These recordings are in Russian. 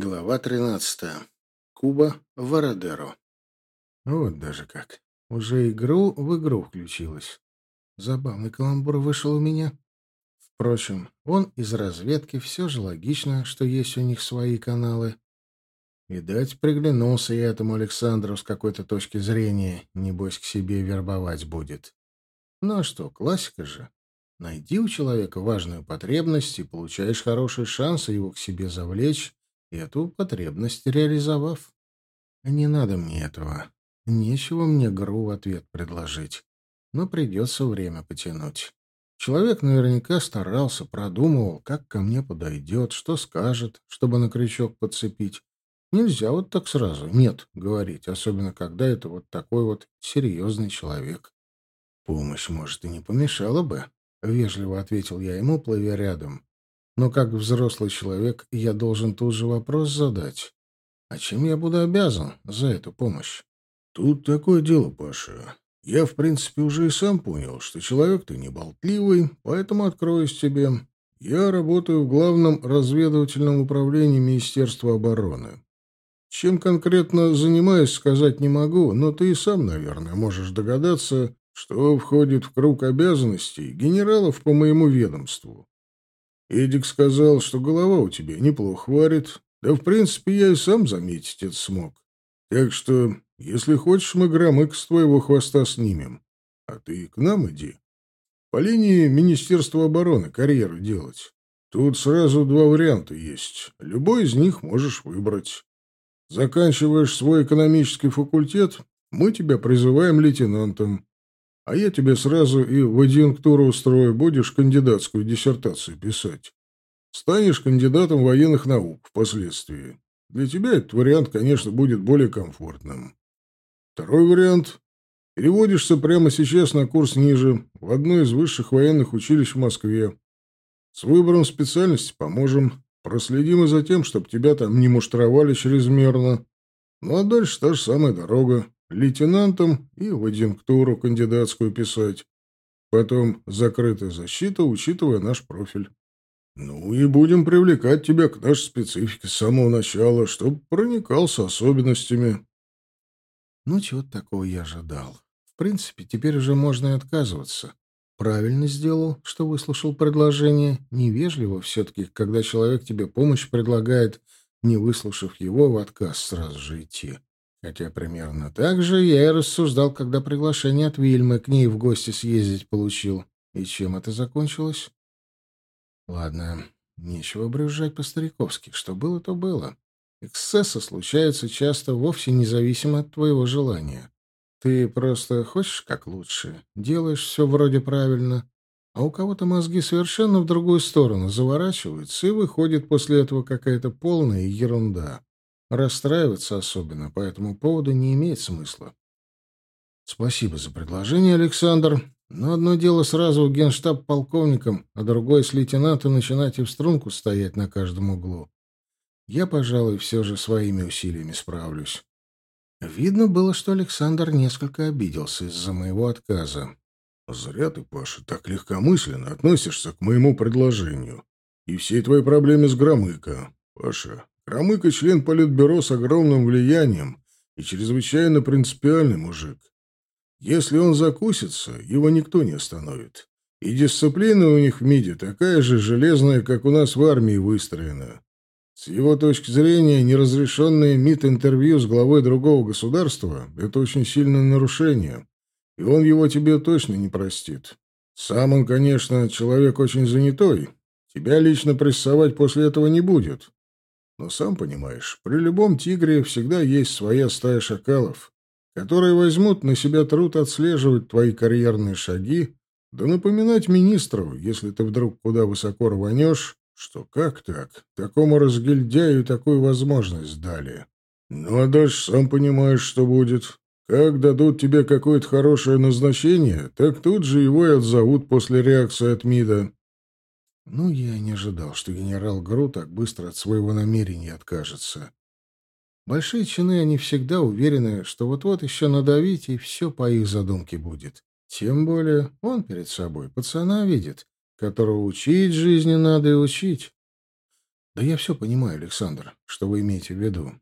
Глава тринадцатая. Куба Вородеро. Вот даже как. Уже игру в игру включилась. Забавный каламбур вышел у меня. Впрочем, он из разведки, все же логично, что есть у них свои каналы. Видать, приглянулся я этому Александру с какой-то точки зрения, небось, к себе вербовать будет. Ну а что, классика же. Найди у человека важную потребность и получаешь хороший шанс его к себе завлечь, эту потребность реализовав. Не надо мне этого. Нечего мне ГРУ в ответ предложить. Но придется время потянуть. Человек наверняка старался, продумывал, как ко мне подойдет, что скажет, чтобы на крючок подцепить. Нельзя вот так сразу «нет» говорить, особенно когда это вот такой вот серьезный человек. Помощь, может, и не помешала бы, — вежливо ответил я ему, плывя рядом. Но как взрослый человек я должен тут же вопрос задать. А чем я буду обязан за эту помощь? Тут такое дело, Паша. Я, в принципе, уже и сам понял, что человек ты не болтливый, поэтому откроюсь тебе. Я работаю в главном разведывательном управлении Министерства обороны. Чем конкретно занимаюсь, сказать не могу, но ты и сам, наверное, можешь догадаться, что входит в круг обязанностей генералов по моему ведомству. Эдик сказал, что голова у тебя неплохо варит. Да, в принципе, я и сам заметить это смог. Так что, если хочешь, мы громык с твоего хвоста снимем. А ты к нам иди. По линии Министерства обороны карьеру делать. Тут сразу два варианта есть. Любой из них можешь выбрать. Заканчиваешь свой экономический факультет, мы тебя призываем лейтенантом. А я тебе сразу и в адъюнктуру устрою, будешь кандидатскую диссертацию писать. Станешь кандидатом военных наук впоследствии. Для тебя этот вариант, конечно, будет более комфортным. Второй вариант. Переводишься прямо сейчас на курс ниже, в одно из высших военных училищ в Москве. С выбором специальности поможем. Проследим и за тем, чтобы тебя там не муштровали чрезмерно. Ну а дальше та же самая дорога лейтенантом и в адъюнктуру кандидатскую писать. Потом закрытая защита, учитывая наш профиль. Ну и будем привлекать тебя к нашей специфике с самого начала, чтобы проникал с особенностями. Ну, чего-то такого я ожидал. В принципе, теперь уже можно и отказываться. Правильно сделал, что выслушал предложение. Невежливо все-таки, когда человек тебе помощь предлагает, не выслушав его, в отказ сразу же идти. Хотя примерно так же я и рассуждал, когда приглашение от Вильмы к ней в гости съездить получил. И чем это закончилось? Ладно, нечего брюзжать по-стариковски. Что было, то было. Эксцессы случаются часто вовсе независимо от твоего желания. Ты просто хочешь как лучше, делаешь все вроде правильно, а у кого-то мозги совершенно в другую сторону заворачиваются, и выходит после этого какая-то полная ерунда. Расстраиваться особенно по этому поводу не имеет смысла. Спасибо за предложение, Александр. Но одно дело сразу в генштаб полковником, а другое с лейтенантом начинать и в струнку стоять на каждом углу. Я, пожалуй, все же своими усилиями справлюсь. Видно было, что Александр несколько обиделся из-за моего отказа. «Зря ты, Паша, так легкомысленно относишься к моему предложению. И всей твоей проблеме с Громыко. Паша, Крамыка — член политбюро с огромным влиянием и чрезвычайно принципиальный мужик. Если он закусится, его никто не остановит. И дисциплина у них в МИДе такая же железная, как у нас в армии выстроена. С его точки зрения, неразрешенное МИД-интервью с главой другого государства — это очень сильное нарушение, и он его тебе точно не простит. Сам он, конечно, человек очень занятой. Тебя лично прессовать после этого не будет. Но сам понимаешь, при любом тигре всегда есть своя стая шакалов, которые возьмут на себя труд отслеживать твои карьерные шаги, да напоминать министру, если ты вдруг куда высоко рванешь, что как так, такому разгильдяю такую возможность дали. Ну а дальше сам понимаешь, что будет. Как дадут тебе какое-то хорошее назначение, так тут же его и отзовут после реакции от МИДа. Ну, я не ожидал, что генерал Гру так быстро от своего намерения откажется. Большие чины, они всегда уверены, что вот-вот еще надавить, и все по их задумке будет. Тем более он перед собой пацана видит, которого учить жизни надо и учить. Да я все понимаю, Александр, что вы имеете в виду.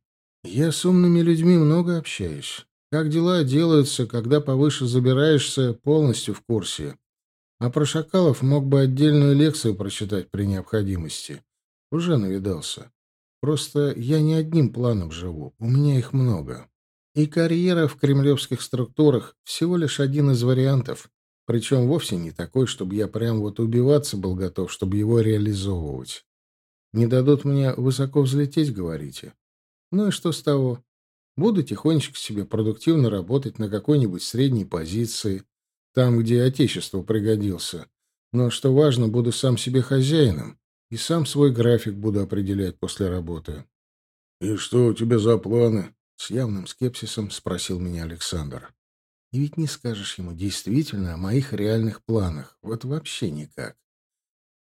Я с умными людьми много общаюсь. Как дела делаются, когда повыше забираешься, полностью в курсе. А про шакалов мог бы отдельную лекцию прочитать при необходимости. Уже навидался. Просто я не одним планом живу, у меня их много. И карьера в кремлевских структурах всего лишь один из вариантов, причем вовсе не такой, чтобы я прям вот убиваться был готов, чтобы его реализовывать. Не дадут мне высоко взлететь, говорите? Ну и что с того? Буду тихонечко себе продуктивно работать на какой-нибудь средней позиции, там, где отечеству пригодился. Но, что важно, буду сам себе хозяином и сам свой график буду определять после работы. — И что у тебя за планы? — с явным скепсисом спросил меня Александр. И ведь не скажешь ему действительно о моих реальных планах. Вот вообще никак.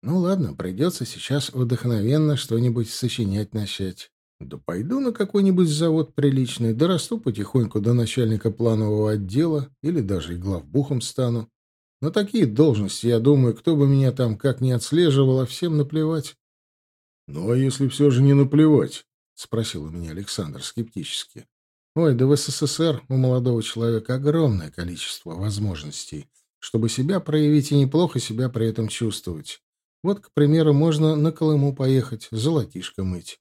Ну ладно, придется сейчас вдохновенно что-нибудь сочинять начать. Да пойду на какой-нибудь завод приличный, дорасту потихоньку до начальника планового отдела или даже и главбухом стану. На такие должности, я думаю, кто бы меня там как ни отслеживал, а всем наплевать. — Ну, а если все же не наплевать? — спросил у меня Александр скептически. — Ой, да в СССР у молодого человека огромное количество возможностей, чтобы себя проявить и неплохо себя при этом чувствовать. Вот, к примеру, можно на Колыму поехать, золотишко мыть.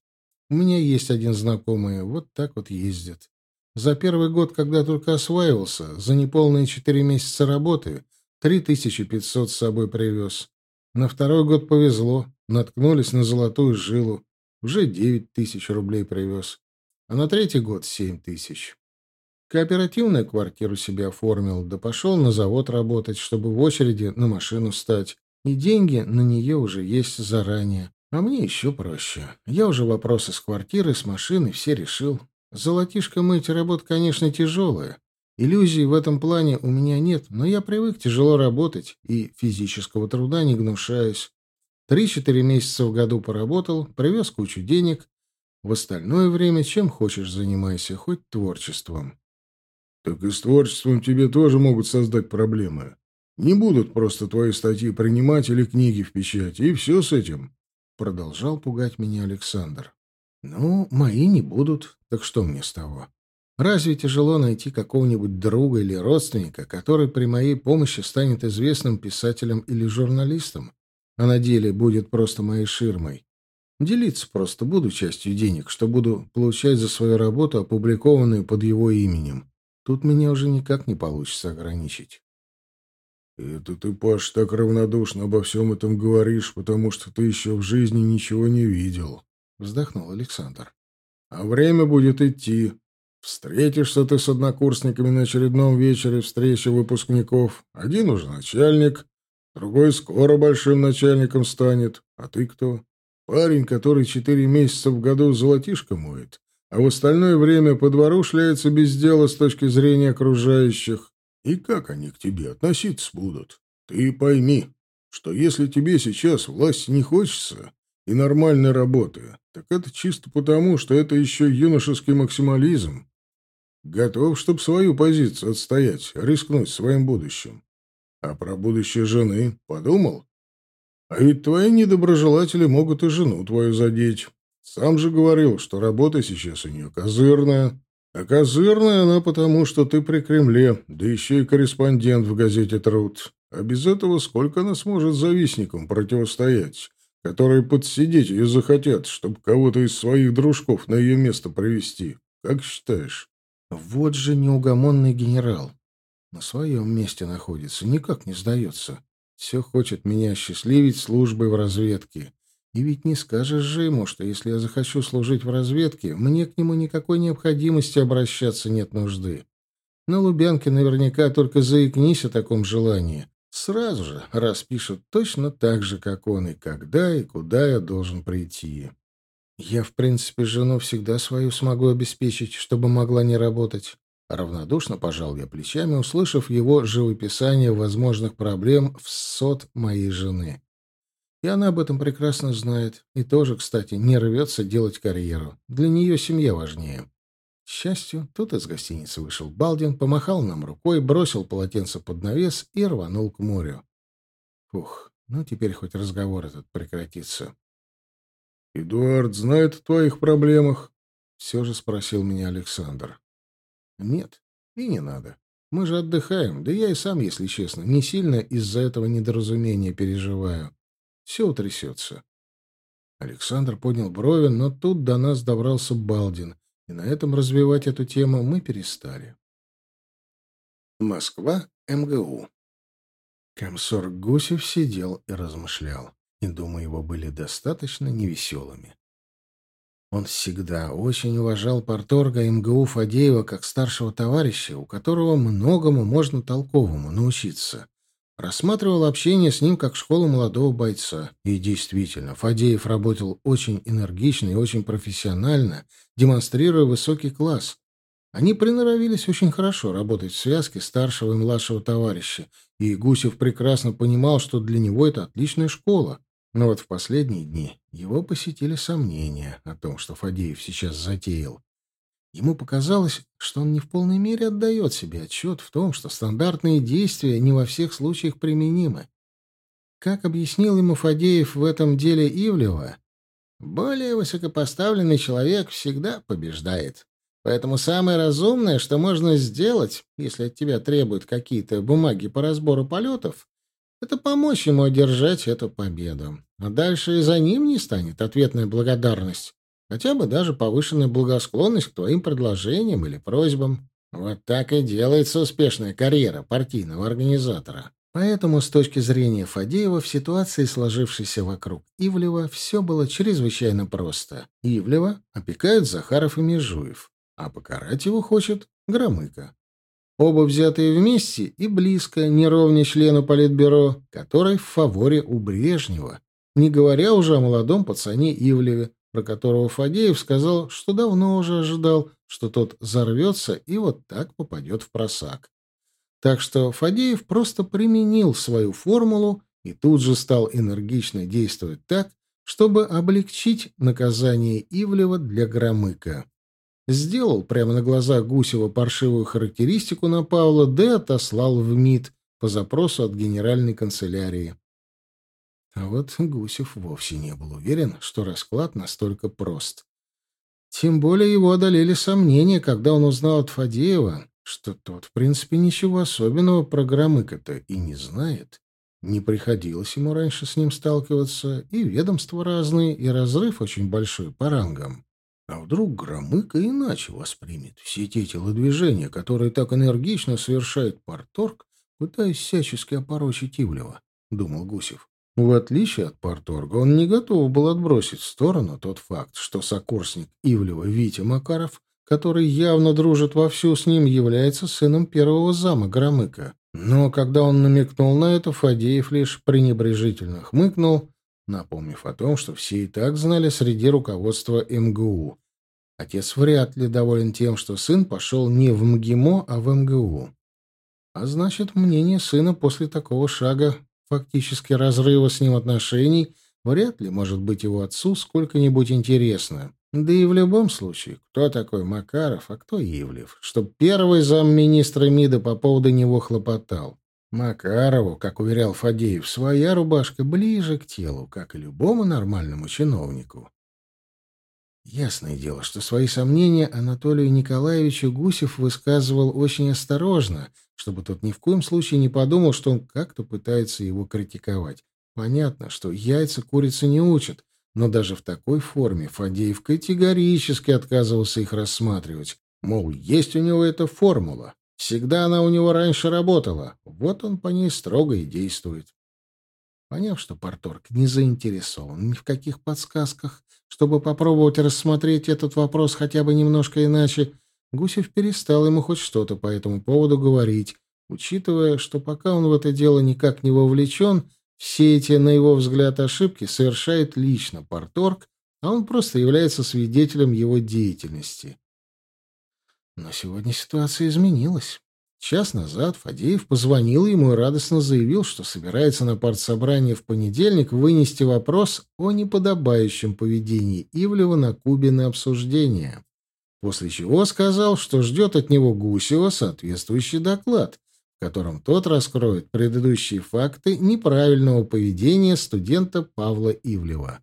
У меня есть один знакомый, вот так вот ездит. За первый год, когда только осваивался, за неполные четыре месяца работы, три тысячи пятьсот с собой привез. На второй год повезло, наткнулись на золотую жилу, уже девять тысяч рублей привез. А на третий год семь тысяч. Кооперативную квартиру себе оформил, да пошел на завод работать, чтобы в очереди на машину стать. И деньги на нее уже есть заранее. А мне еще проще. Я уже вопросы с квартирой, с машиной все решил. Золотишко мыть работа, конечно, тяжелая. Иллюзий в этом плане у меня нет, но я привык тяжело работать и физического труда не гнушаюсь. Три-четыре месяца в году поработал, привез кучу денег. В остальное время чем хочешь занимайся, хоть творчеством. Так и с творчеством тебе тоже могут создать проблемы. Не будут просто твои статьи принимать или книги в печати, и все с этим. Продолжал пугать меня Александр. «Ну, мои не будут, так что мне с того? Разве тяжело найти какого-нибудь друга или родственника, который при моей помощи станет известным писателем или журналистом, а на деле будет просто моей ширмой? Делиться просто буду частью денег, что буду получать за свою работу, опубликованную под его именем. Тут меня уже никак не получится ограничить. «Это ты, Паш, так равнодушно обо всем этом говоришь, потому что ты еще в жизни ничего не видел», — вздохнул Александр. «А время будет идти. Встретишься ты с однокурсниками на очередном вечере встречи выпускников. Один уже начальник, другой скоро большим начальником станет. А ты кто? Парень, который четыре месяца в году золотишко моет, а в остальное время по двору шляется без дела с точки зрения окружающих. И как они к тебе относиться будут? Ты пойми, что если тебе сейчас власть не хочется и нормальной работы, так это чисто потому, что это еще юношеский максимализм. Готов, чтобы свою позицию отстоять, рискнуть своим будущим. А про будущее жены подумал? А ведь твои недоброжелатели могут и жену твою задеть. Сам же говорил, что работа сейчас у нее козырная, а козырная она потому, что ты при Кремле, да еще и корреспондент в газете «Труд». А без этого сколько она сможет завистникам противостоять, которые подсидеть ее захотят, чтобы кого-то из своих дружков на ее место привести? Как считаешь? Вот же неугомонный генерал. На своем месте находится, никак не сдается. Все хочет меня осчастливить службой в разведке. И ведь не скажешь же ему, что если я захочу служить в разведке, мне к нему никакой необходимости обращаться нет нужды. На Лубянке наверняка только заикнись о таком желании. Сразу же распишут точно так же, как он, и когда, и куда я должен прийти. Я, в принципе, жену всегда свою смогу обеспечить, чтобы могла не работать. Равнодушно пожал я плечами, услышав его живописание возможных проблем в сот моей жены. И она об этом прекрасно знает. И тоже, кстати, не рвется делать карьеру. Для нее семья важнее. К счастью, тут из гостиницы вышел Балдин, помахал нам рукой, бросил полотенце под навес и рванул к морю. Фух, ну теперь хоть разговор этот прекратится. «Эдуард знает о твоих проблемах?» — все же спросил меня Александр. «Нет, и не надо. Мы же отдыхаем, да я и сам, если честно, не сильно из-за этого недоразумения переживаю. Все утрясется». Александр поднял брови, но тут до нас добрался Балдин, и на этом развивать эту тему мы перестали. Москва, МГУ. Комсорг Гусев сидел и размышлял, и думы его были достаточно невеселыми. Он всегда очень уважал порторга МГУ Фадеева как старшего товарища, у которого многому можно толковому научиться. Рассматривал общение с ним как школу молодого бойца. И действительно, Фадеев работал очень энергично и очень профессионально, демонстрируя высокий класс. Они приноровились очень хорошо работать в связке старшего и младшего товарища, и Гусев прекрасно понимал, что для него это отличная школа. Но вот в последние дни его посетили сомнения о том, что Фадеев сейчас затеял. Ему показалось, что он не в полной мере отдает себе отчет в том, что стандартные действия не во всех случаях применимы. Как объяснил ему Фадеев в этом деле Ивлева, более высокопоставленный человек всегда побеждает. Поэтому самое разумное, что можно сделать, если от тебя требуют какие-то бумаги по разбору полетов, это помочь ему одержать эту победу. А дальше и за ним не станет ответная благодарность. Хотя бы даже повышенная благосклонность к твоим предложениям или просьбам. Вот так и делается успешная карьера партийного организатора. Поэтому, с точки зрения Фадеева, в ситуации, сложившейся вокруг Ивлева, все было чрезвычайно просто. Ивлева опекают Захаров и Межуев, а покарать его хочет Громыко. Оба взятые вместе и близко, не ровня члену Политбюро, который в фаворе у Брежнева, не говоря уже о молодом пацане Ивлеве, про которого Фадеев сказал, что давно уже ожидал, что тот взорвется и вот так попадет в просак. Так что Фадеев просто применил свою формулу и тут же стал энергично действовать так, чтобы облегчить наказание Ивлева для Громыка. Сделал прямо на глазах Гусева паршивую характеристику на Павла, да отослал в МИД по запросу от генеральной канцелярии. А вот Гусев вовсе не был уверен, что расклад настолько прост. Тем более его одолели сомнения, когда он узнал от Фадеева, что тот, в принципе, ничего особенного про Громыка-то и не знает. Не приходилось ему раньше с ним сталкиваться, и ведомства разные, и разрыв очень большой по рангам. А вдруг Громыка иначе воспримет все те телодвижения, которые так энергично совершает Парторг, пытаясь всячески опорочить Ивлева, — думал Гусев. В отличие от Парторга, он не готов был отбросить в сторону тот факт, что сокурсник Ивлева Витя Макаров, который явно дружит вовсю с ним, является сыном первого зама Громыка. Но когда он намекнул на это, Фадеев лишь пренебрежительно хмыкнул, напомнив о том, что все и так знали среди руководства МГУ. Отец вряд ли доволен тем, что сын пошел не в МГИМО, а в МГУ. А значит, мнение сына после такого шага фактически разрыва с ним отношений, вряд ли может быть его отцу сколько-нибудь интересно. Да и в любом случае, кто такой Макаров, а кто Ивлев, чтоб первый замминистра МИДа по поводу него хлопотал. Макарову, как уверял Фадеев, своя рубашка ближе к телу, как и любому нормальному чиновнику. Ясное дело, что свои сомнения Анатолию Николаевичу Гусев высказывал очень осторожно, чтобы тот ни в коем случае не подумал, что он как-то пытается его критиковать. Понятно, что яйца курицы не учат, но даже в такой форме Фадеев категорически отказывался их рассматривать. Мол, есть у него эта формула. Всегда она у него раньше работала. Вот он по ней строго и действует. Поняв, что Порторг не заинтересован ни в каких подсказках, чтобы попробовать рассмотреть этот вопрос хотя бы немножко иначе, Гусев перестал ему хоть что-то по этому поводу говорить, учитывая, что пока он в это дело никак не вовлечен, все эти, на его взгляд, ошибки совершает лично Порторг, а он просто является свидетелем его деятельности. Но сегодня ситуация изменилась. Час назад Фадеев позвонил ему и радостно заявил, что собирается на партсобрание в понедельник вынести вопрос о неподобающем поведении Ивлева на Кубе на обсуждение. После чего сказал, что ждет от него Гусева соответствующий доклад, в котором тот раскроет предыдущие факты неправильного поведения студента Павла Ивлева.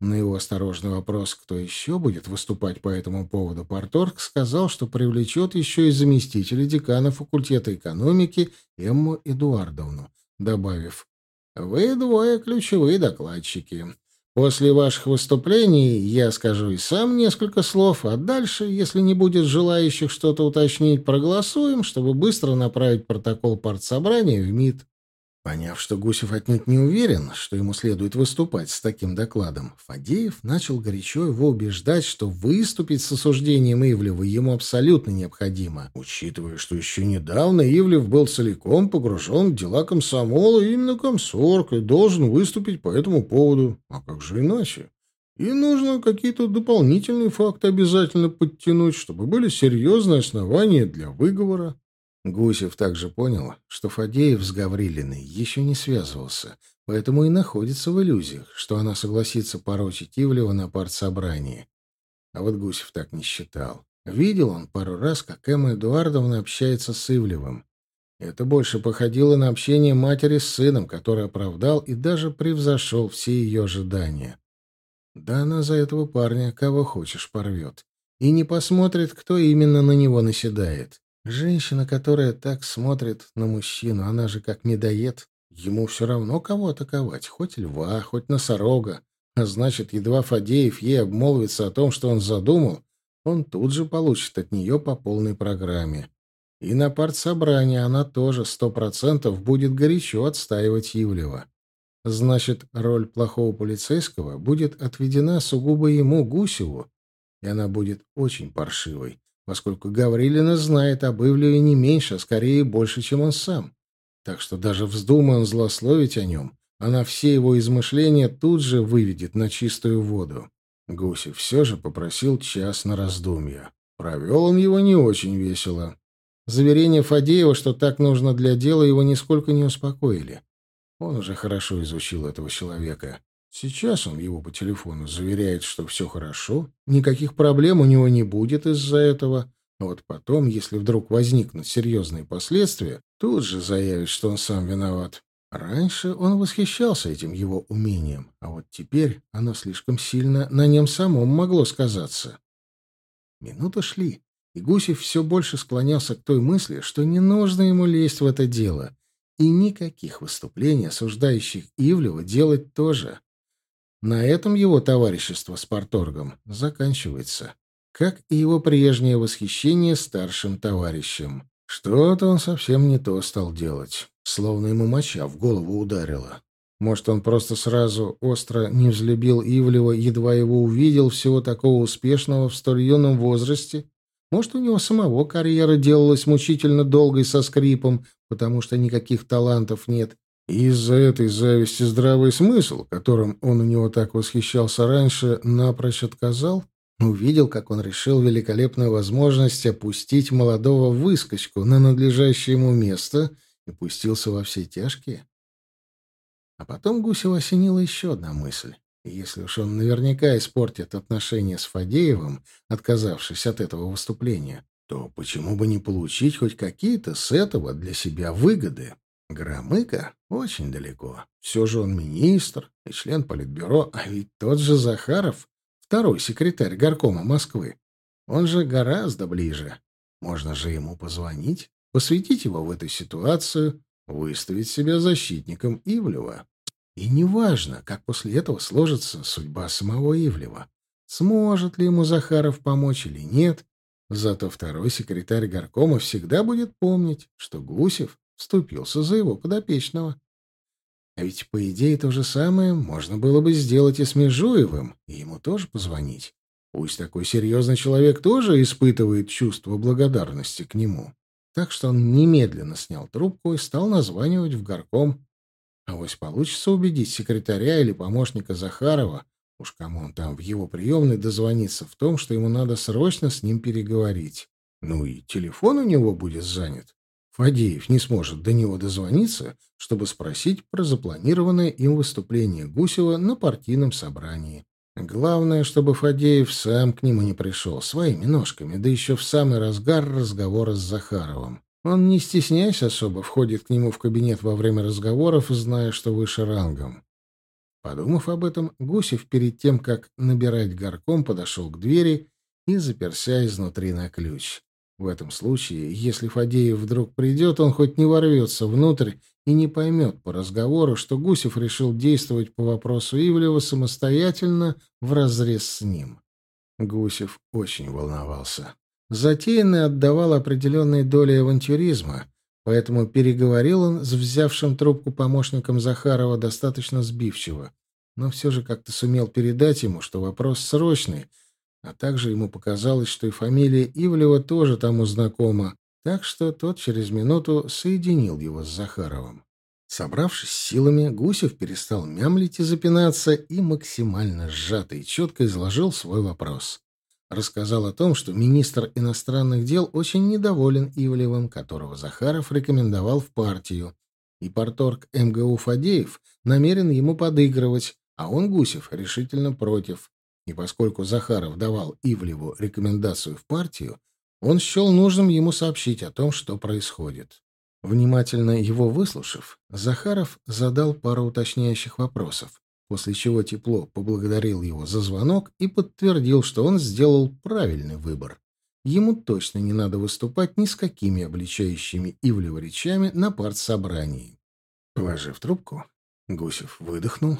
На его осторожный вопрос, кто еще будет выступать по этому поводу, Порторг сказал, что привлечет еще и заместителя декана факультета экономики Эмму Эдуардовну, добавив «Вы двое ключевые докладчики. После ваших выступлений я скажу и сам несколько слов, а дальше, если не будет желающих что-то уточнить, проголосуем, чтобы быстро направить протокол партсобрания в МИД». Поняв, что Гусев отнюдь не уверен, что ему следует выступать с таким докладом, Фадеев начал горячо его убеждать, что выступить с осуждением Ивлева ему абсолютно необходимо, учитывая, что еще недавно Ивлев был целиком погружен в дела комсомола, и именно комсорг, и должен выступить по этому поводу. А как же иначе? И нужно какие-то дополнительные факты обязательно подтянуть, чтобы были серьезные основания для выговора. Гусев также понял, что Фадеев с Гаврилиной еще не связывался, поэтому и находится в иллюзиях, что она согласится порочить Ивлева на партсобрании. А вот Гусев так не считал. Видел он пару раз, как Эмма Эдуардовна общается с Ивлевым. Это больше походило на общение матери с сыном, который оправдал и даже превзошел все ее ожидания. Да она за этого парня кого хочешь порвет. И не посмотрит, кто именно на него наседает. Женщина, которая так смотрит на мужчину, она же как медоед. Ему все равно кого атаковать, хоть льва, хоть носорога. А значит, едва Фадеев ей обмолвится о том, что он задумал, он тут же получит от нее по полной программе. И на партсобрании она тоже сто процентов будет горячо отстаивать Ивлева. Значит, роль плохого полицейского будет отведена сугубо ему, Гусеву, и она будет очень паршивой поскольку Гаврилина знает об Ивлеве не меньше, а скорее больше, чем он сам. Так что даже вздумая он злословить о нем, она все его измышления тут же выведет на чистую воду. Гусев все же попросил час на раздумья. Провел он его не очень весело. Заверения Фадеева, что так нужно для дела, его нисколько не успокоили. Он уже хорошо изучил этого человека. Сейчас он его по телефону заверяет, что все хорошо, никаких проблем у него не будет из-за этого. А вот потом, если вдруг возникнут серьезные последствия, тут же заявит, что он сам виноват. Раньше он восхищался этим его умением, а вот теперь оно слишком сильно на нем самом могло сказаться. Минуты шли, и Гусев все больше склонялся к той мысли, что не нужно ему лезть в это дело, и никаких выступлений, осуждающих Ивлева, делать тоже. На этом его товарищество с Порторгом заканчивается, как и его прежнее восхищение старшим товарищем. Что-то он совсем не то стал делать, словно ему моча в голову ударила. Может, он просто сразу остро не взлюбил Ивлева, едва его увидел, всего такого успешного в столь юном возрасте? Может, у него самого карьера делалась мучительно долгой со скрипом, потому что никаких талантов нет, из-за этой зависти здравый смысл, которым он у него так восхищался раньше, напрочь отказал? Увидел, как он решил великолепную возможность опустить молодого выскочку на надлежащее ему место и пустился во все тяжкие? А потом Гусева осенила еще одна мысль. Если уж он наверняка испортит отношения с Фадеевым, отказавшись от этого выступления, то почему бы не получить хоть какие-то с этого для себя выгоды? Громыко очень далеко. Все же он министр и член политбюро, а ведь тот же Захаров, второй секретарь горкома Москвы, он же гораздо ближе. Можно же ему позвонить, посвятить его в эту ситуацию, выставить себя защитником Ивлева. И неважно, как после этого сложится судьба самого Ивлева. Сможет ли ему Захаров помочь или нет, зато второй секретарь горкома всегда будет помнить, что Гусев вступился за его подопечного. А ведь, по идее, то же самое можно было бы сделать и с Межуевым, и ему тоже позвонить. Пусть такой серьезный человек тоже испытывает чувство благодарности к нему. Так что он немедленно снял трубку и стал названивать в горком. А вось получится убедить секретаря или помощника Захарова, уж кому он там в его приемной дозвонится, в том, что ему надо срочно с ним переговорить. Ну и телефон у него будет занят. Фадеев не сможет до него дозвониться, чтобы спросить про запланированное им выступление Гусева на партийном собрании. Главное, чтобы Фадеев сам к нему не пришел своими ножками, да еще в самый разгар разговора с Захаровым. Он, не стесняясь особо, входит к нему в кабинет во время разговоров, зная, что выше рангом. Подумав об этом, Гусев перед тем, как набирать горком, подошел к двери и заперся изнутри на ключ. В этом случае, если Фадеев вдруг придет, он хоть не ворвется внутрь и не поймет по разговору, что Гусев решил действовать по вопросу Ивлева самостоятельно вразрез с ним. Гусев очень волновался. Затеянный отдавал определенной доли авантюризма, поэтому переговорил он с взявшим трубку помощником Захарова достаточно сбивчиво, но все же как-то сумел передать ему, что вопрос срочный, а также ему показалось, что и фамилия Ивлева тоже тому знакома, так что тот через минуту соединил его с Захаровым. Собравшись силами, Гусев перестал мямлить и запинаться и максимально сжато и четко изложил свой вопрос. Рассказал о том, что министр иностранных дел очень недоволен Ивлевым, которого Захаров рекомендовал в партию, и порторг МГУ Фадеев намерен ему подыгрывать, а он, Гусев, решительно против. И поскольку Захаров давал Ивлеву рекомендацию в партию, он счел нужным ему сообщить о том, что происходит. Внимательно его выслушав, Захаров задал пару уточняющих вопросов, после чего тепло поблагодарил его за звонок и подтвердил, что он сделал правильный выбор. Ему точно не надо выступать ни с какими обличающими Ивлева речами на партсобрании. Положив трубку, Гусев выдохнул,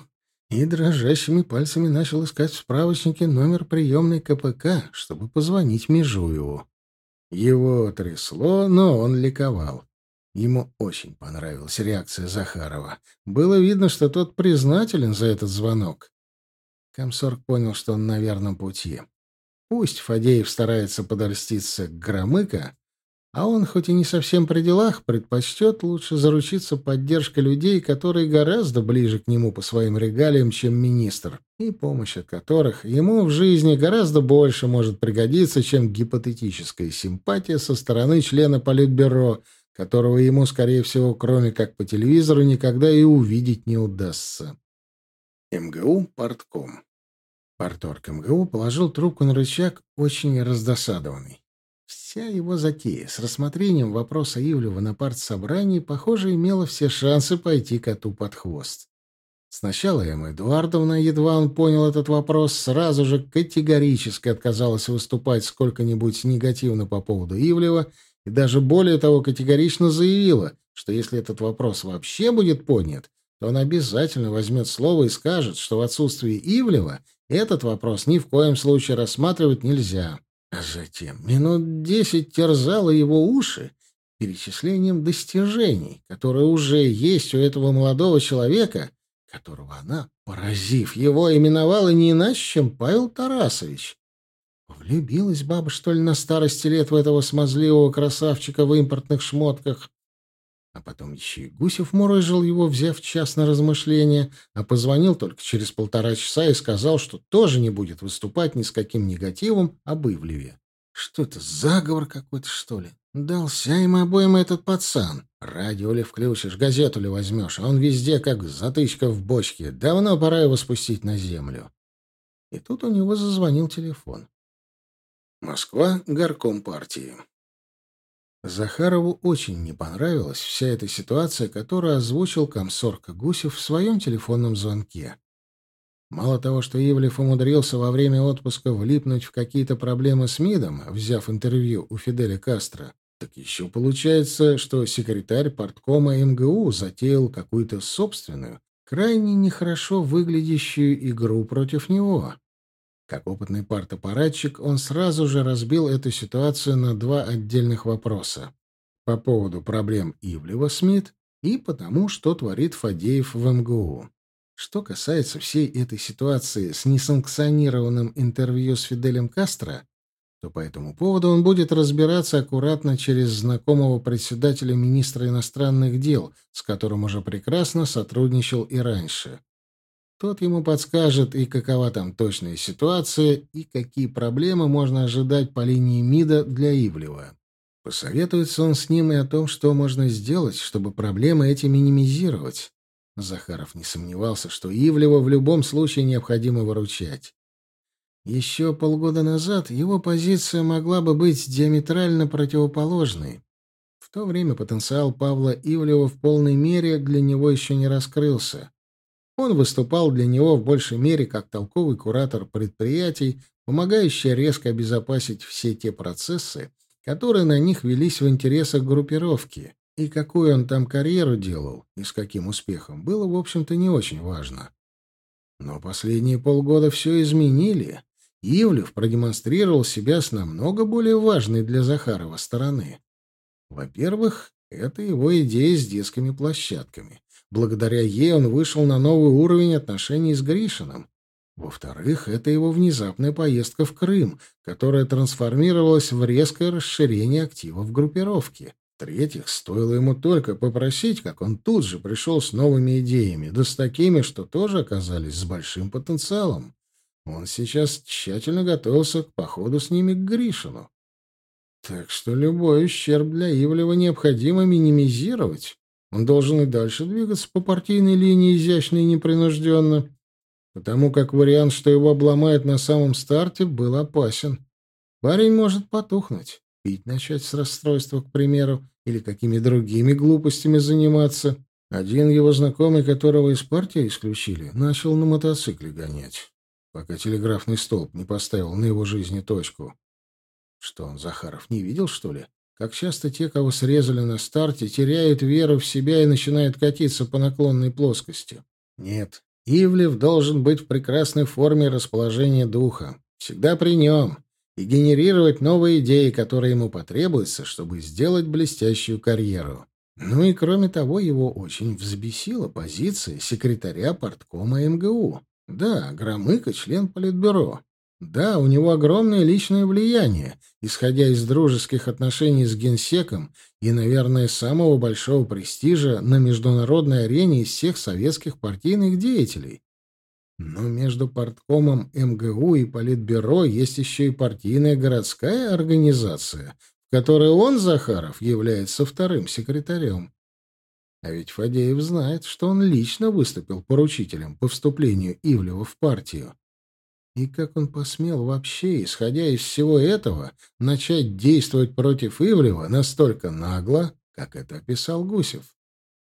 и дрожащими пальцами начал искать в справочнике номер приемной КПК, чтобы позвонить Межуеву. Его трясло, но он ликовал. Ему очень понравилась реакция Захарова. Было видно, что тот признателен за этот звонок. Комсорг понял, что он на верном пути. Пусть Фадеев старается подольститься к Громыко, а он, хоть и не совсем при делах, предпочтет лучше заручиться поддержкой людей, которые гораздо ближе к нему по своим регалиям, чем министр, и помощь от которых ему в жизни гораздо больше может пригодиться, чем гипотетическая симпатия со стороны члена Политбюро, которого ему, скорее всего, кроме как по телевизору, никогда и увидеть не удастся. МГУ портком. Порторг МГУ положил трубку на рычаг, очень раздосадованный. Вся его затея с рассмотрением вопроса Ивлева на партсобрании, похоже, имела все шансы пойти коту под хвост. Сначала Эмма Эдуардовна, едва он понял этот вопрос, сразу же категорически отказалась выступать сколько-нибудь негативно по поводу Ивлева и даже более того категорично заявила, что если этот вопрос вообще будет поднят, то он обязательно возьмет слово и скажет, что в отсутствии Ивлева этот вопрос ни в коем случае рассматривать нельзя. А затем минут десять терзала его уши перечислением достижений, которые уже есть у этого молодого человека, которого она, поразив его, именовала не иначе, чем Павел Тарасович. Влюбилась баба, что ли, на старости лет в этого смазливого красавчика в импортных шмотках, а потом еще и Гусев мурыжил его, взяв час на размышление, а позвонил только через полтора часа и сказал, что тоже не будет выступать ни с каким негативом об Ивлеве. Что это, заговор какой-то, что ли? Дался им обоим этот пацан. Радио ли включишь, газету ли возьмешь, а он везде как затычка в бочке. Давно пора его спустить на землю. И тут у него зазвонил телефон. Москва, горком партии. Захарову очень не понравилась вся эта ситуация, которую озвучил комсорг Гусев в своем телефонном звонке. Мало того, что Ивлев умудрился во время отпуска влипнуть в какие-то проблемы с МИДом, взяв интервью у Фиделя Кастро, так еще получается, что секретарь порткома МГУ затеял какую-то собственную, крайне нехорошо выглядящую игру против него. Как опытный партаппаратчик, он сразу же разбил эту ситуацию на два отдельных вопроса. По поводу проблем Ивлева-Смит и потому, что творит Фадеев в МГУ. Что касается всей этой ситуации с несанкционированным интервью с Фиделем Кастро, то по этому поводу он будет разбираться аккуратно через знакомого председателя министра иностранных дел, с которым уже прекрасно сотрудничал и раньше. Тот ему подскажет и какова там точная ситуация, и какие проблемы можно ожидать по линии МИДа для Ивлева. Посоветуется он с ним и о том, что можно сделать, чтобы проблемы эти минимизировать. Захаров не сомневался, что Ивлева в любом случае необходимо выручать. Еще полгода назад его позиция могла бы быть диаметрально противоположной. В то время потенциал Павла Ивлева в полной мере для него еще не раскрылся. Он выступал для него в большей мере как толковый куратор предприятий, помогающий резко обезопасить все те процессы, которые на них велись в интересах группировки. И какую он там карьеру делал, и с каким успехом, было, в общем-то, не очень важно. Но последние полгода все изменили. Ивлев продемонстрировал себя с намного более важной для Захарова стороны. Во-первых, это его идея с детскими площадками. Благодаря ей он вышел на новый уровень отношений с Гришином. Во-вторых, это его внезапная поездка в Крым, которая трансформировалась в резкое расширение активов группировки. В-третьих, стоило ему только попросить, как он тут же пришел с новыми идеями, да с такими, что тоже оказались с большим потенциалом. Он сейчас тщательно готовился к походу с ними к Гришину. Так что любой ущерб для Ивлева необходимо минимизировать. Он должен и дальше двигаться по партийной линии изящно и непринужденно, потому как вариант, что его обломают на самом старте, был опасен. Парень может потухнуть, пить начать с расстройства, к примеру, или какими другими глупостями заниматься. Один его знакомый, которого из партии исключили, начал на мотоцикле гонять пока телеграфный столб не поставил на его жизни точку. Что он, Захаров, не видел, что ли? Как часто те, кого срезали на старте, теряют веру в себя и начинают катиться по наклонной плоскости? Нет, Ивлев должен быть в прекрасной форме расположения духа, всегда при нем, и генерировать новые идеи, которые ему потребуются, чтобы сделать блестящую карьеру. Ну и кроме того, его очень взбесила позиция секретаря порткома МГУ. Да, Громыко — член Политбюро. Да, у него огромное личное влияние, исходя из дружеских отношений с генсеком и, наверное, самого большого престижа на международной арене из всех советских партийных деятелей. Но между парткомом МГУ и Политбюро есть еще и партийная городская организация, в которой он, Захаров, является вторым секретарем. А ведь Фадеев знает, что он лично выступил поручителем по вступлению Ивлева в партию. И как он посмел вообще, исходя из всего этого, начать действовать против Ивлева настолько нагло, как это описал Гусев?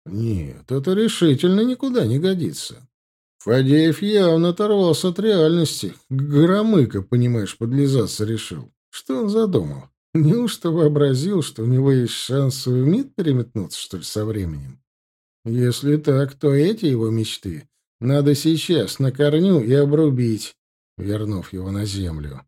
Нет, это решительно никуда не годится. Фадеев явно оторвался от реальности. Громыко, понимаешь, подлизаться решил. Что он задумал? Неужто вообразил, что у него есть шанс в МИД переметнуться, что ли, со временем? Если так, то эти его мечты надо сейчас на корню и обрубить, вернув его на землю.